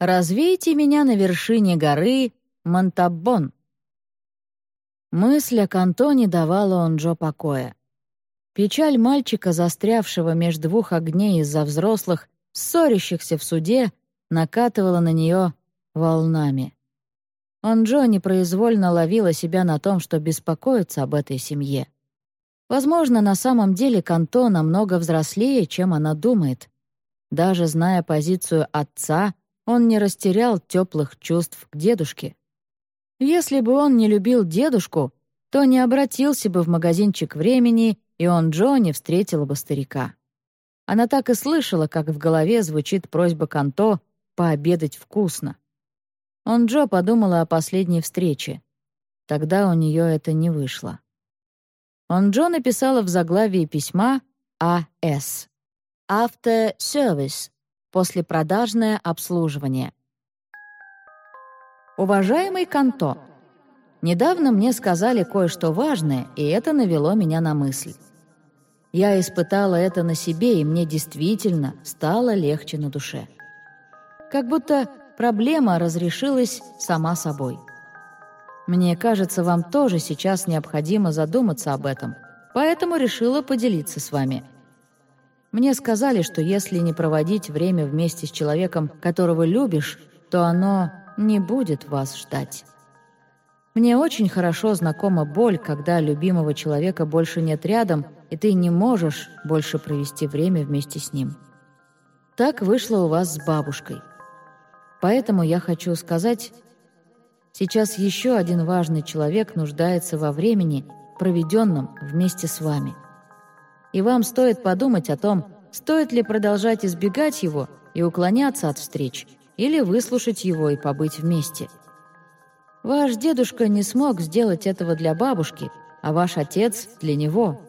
Развейте меня на вершине горы Монтабон. Мысль о Канто не давала он Джо покоя. Печаль мальчика, застрявшего между двух огней из-за взрослых, ссорящихся в суде, накатывала на нее волнами. Он Джо непроизвольно ловила себя на том, что беспокоится об этой семье. Возможно, на самом деле Канто намного взрослее, чем она думает. Даже зная позицию отца, он не растерял теплых чувств к дедушке. Если бы он не любил дедушку, то не обратился бы в магазинчик времени, и он Джо не встретила бы старика. Она так и слышала, как в голове звучит просьба Канто пообедать вкусно. Он Джо подумала о последней встрече. Тогда у нее это не вышло. Он Джо написала в заглавии письма «АС» — «Автосервис» — послепродажное обслуживание. Уважаемый Канто, недавно мне сказали кое-что важное, и это навело меня на мысль. Я испытала это на себе, и мне действительно стало легче на душе. Как будто проблема разрешилась сама собой. Мне кажется, вам тоже сейчас необходимо задуматься об этом, поэтому решила поделиться с вами. Мне сказали, что если не проводить время вместе с человеком, которого любишь, то оно не будет вас ждать. Мне очень хорошо знакома боль, когда любимого человека больше нет рядом, и ты не можешь больше провести время вместе с ним. Так вышло у вас с бабушкой. Поэтому я хочу сказать, Сейчас еще один важный человек нуждается во времени, проведенном вместе с вами. И вам стоит подумать о том, стоит ли продолжать избегать его и уклоняться от встреч, или выслушать его и побыть вместе. Ваш дедушка не смог сделать этого для бабушки, а ваш отец — для него.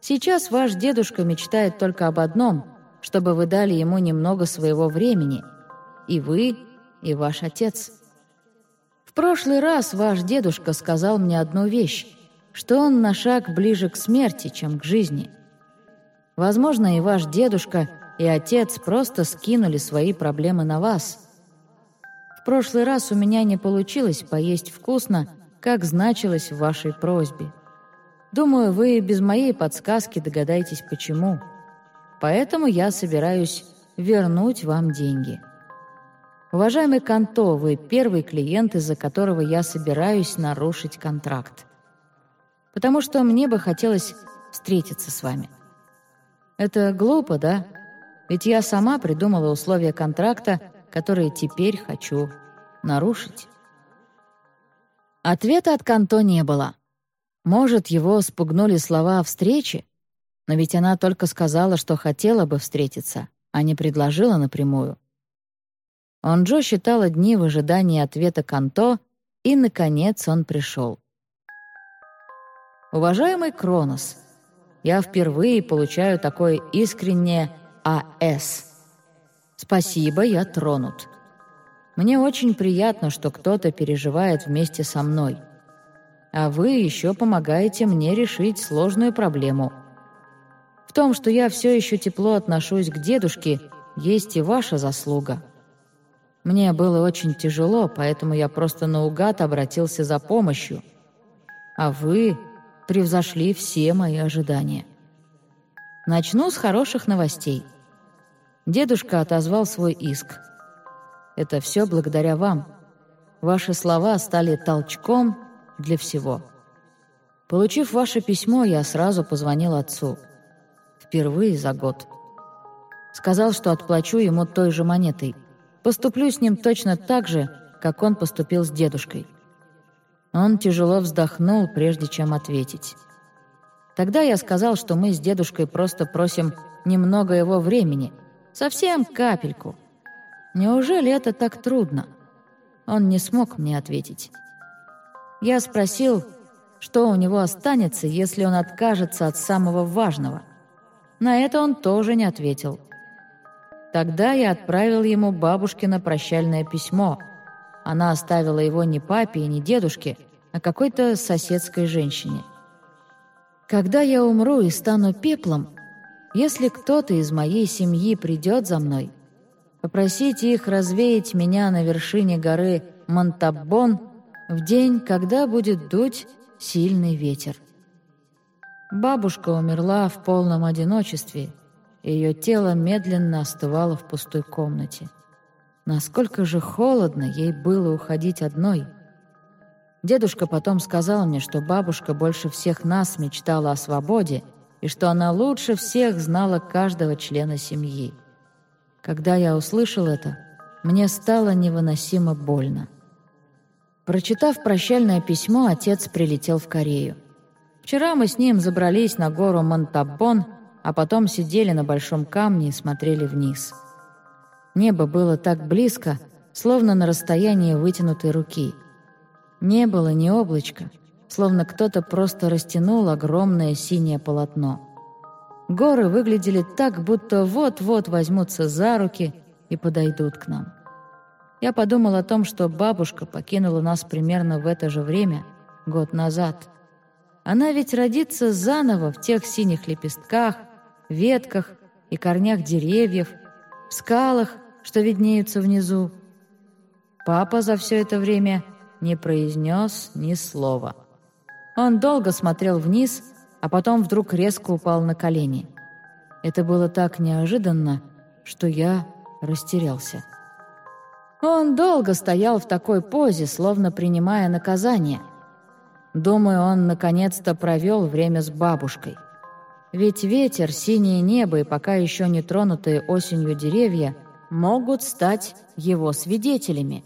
Сейчас ваш дедушка мечтает только об одном, чтобы вы дали ему немного своего времени. И вы, и ваш отец — прошлый раз ваш дедушка сказал мне одну вещь, что он на шаг ближе к смерти, чем к жизни. Возможно, и ваш дедушка, и отец просто скинули свои проблемы на вас. В прошлый раз у меня не получилось поесть вкусно, как значилось в вашей просьбе. Думаю, вы без моей подсказки догадаетесь, почему. Поэтому я собираюсь вернуть вам деньги». Уважаемый Канто, вы первый клиент, из-за которого я собираюсь нарушить контракт. Потому что мне бы хотелось встретиться с вами. Это глупо, да? Ведь я сама придумала условия контракта, которые теперь хочу нарушить. Ответа от Канто не было. Может, его спугнули слова о встрече? Но ведь она только сказала, что хотела бы встретиться, а не предложила напрямую. Онджо считала дни в ожидании ответа Канто, и, наконец, он пришел. «Уважаемый Кронос, я впервые получаю такое искреннее АС. Спасибо, я тронут. Мне очень приятно, что кто-то переживает вместе со мной. А вы еще помогаете мне решить сложную проблему. В том, что я все еще тепло отношусь к дедушке, есть и ваша заслуга». Мне было очень тяжело, поэтому я просто наугад обратился за помощью. А вы превзошли все мои ожидания. Начну с хороших новостей. Дедушка отозвал свой иск. Это все благодаря вам. Ваши слова стали толчком для всего. Получив ваше письмо, я сразу позвонил отцу. Впервые за год. Сказал, что отплачу ему той же монетой — Поступлю с ним точно так же, как он поступил с дедушкой». Он тяжело вздохнул, прежде чем ответить. Тогда я сказал, что мы с дедушкой просто просим немного его времени, совсем капельку. Неужели это так трудно? Он не смог мне ответить. Я спросил, что у него останется, если он откажется от самого важного. На это он тоже не ответил. Тогда я отправил ему бабушкино прощальное письмо. Она оставила его не папе и не дедушке, а какой-то соседской женщине. Когда я умру и стану пеплом, если кто-то из моей семьи придет за мной, попросить их развеять меня на вершине горы Монтабон в день, когда будет дуть сильный ветер. Бабушка умерла в полном одиночестве, и ее тело медленно остывало в пустой комнате. Насколько же холодно ей было уходить одной. Дедушка потом сказал мне, что бабушка больше всех нас мечтала о свободе и что она лучше всех знала каждого члена семьи. Когда я услышал это, мне стало невыносимо больно. Прочитав прощальное письмо, отец прилетел в Корею. Вчера мы с ним забрались на гору Монтабон, а потом сидели на большом камне и смотрели вниз. Небо было так близко, словно на расстоянии вытянутой руки. Не было ни облачка, словно кто-то просто растянул огромное синее полотно. Горы выглядели так, будто вот-вот возьмутся за руки и подойдут к нам. Я подумал о том, что бабушка покинула нас примерно в это же время, год назад — она ведь родится заново в тех синих лепестках, ветках и корнях деревьев, в скалах, что виднеются внизу. Папа за все это время не произнес ни слова. Он долго смотрел вниз, а потом вдруг резко упал на колени. Это было так неожиданно, что я растерялся. Он долго стоял в такой позе, словно принимая наказание — Думаю, он наконец-то провел время с бабушкой. Ведь ветер, синее небо и пока еще не тронутые осенью деревья могут стать его свидетелями.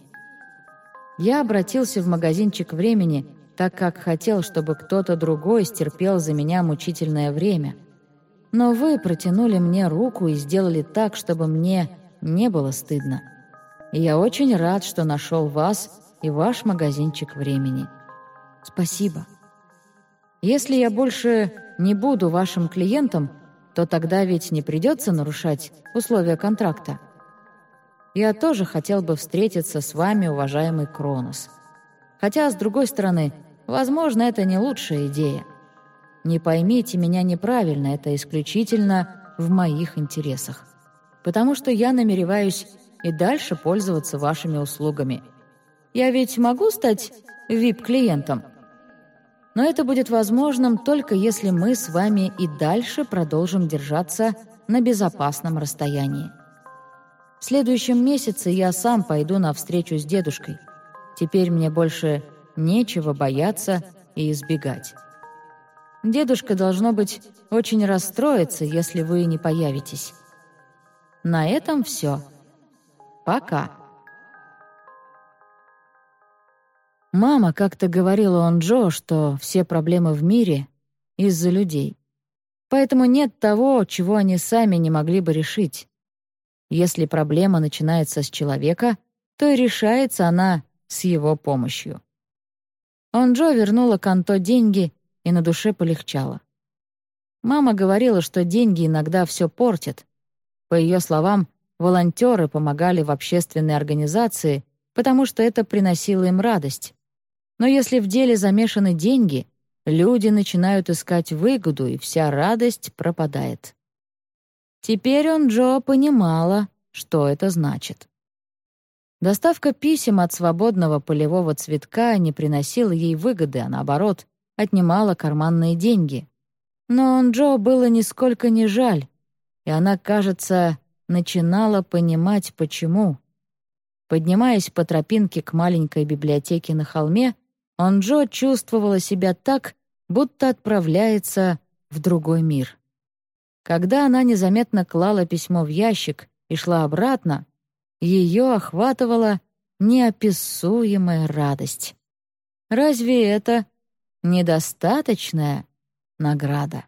Я обратился в магазинчик времени, так как хотел, чтобы кто-то другой стерпел за меня мучительное время. Но вы протянули мне руку и сделали так, чтобы мне не было стыдно. И я очень рад, что нашел вас и ваш магазинчик времени. Спасибо. Если я больше не буду вашим клиентом, то тогда ведь не придется нарушать условия контракта. Я тоже хотел бы встретиться с вами, уважаемый Кронос. Хотя, с другой стороны, возможно, это не лучшая идея. Не поймите меня неправильно, это исключительно в моих интересах. Потому что я намереваюсь и дальше пользоваться вашими услугами. Я ведь могу стать VIP-клиентом? Но это будет возможным только если мы с вами и дальше продолжим держаться на безопасном расстоянии. В следующем месяце я сам пойду на встречу с дедушкой. Теперь мне больше нечего бояться и избегать. Дедушка, должно быть, очень расстроится, если вы не появитесь. На этом все. Пока. Мама как-то говорила он Джо, что все проблемы в мире из-за людей. Поэтому нет того, чего они сами не могли бы решить. Если проблема начинается с человека, то и решается она с его помощью. Он Джо вернула Канто деньги, и на душе полегчало. Мама говорила, что деньги иногда все портят. По ее словам, волонтеры помогали в общественной организации, потому что это приносило им радость. Но если в деле замешаны деньги, люди начинают искать выгоду, и вся радость пропадает. Теперь он Джо понимала, что это значит. Доставка писем от свободного полевого цветка не приносила ей выгоды, а наоборот, отнимала карманные деньги. Но он Джо было нисколько не жаль, и она, кажется, начинала понимать, почему. Поднимаясь по тропинке к маленькой библиотеке на холме, Анджо чувствовала себя так, будто отправляется в другой мир. Когда она незаметно клала письмо в ящик и шла обратно, ее охватывала неописуемая радость. Разве это недостаточная награда?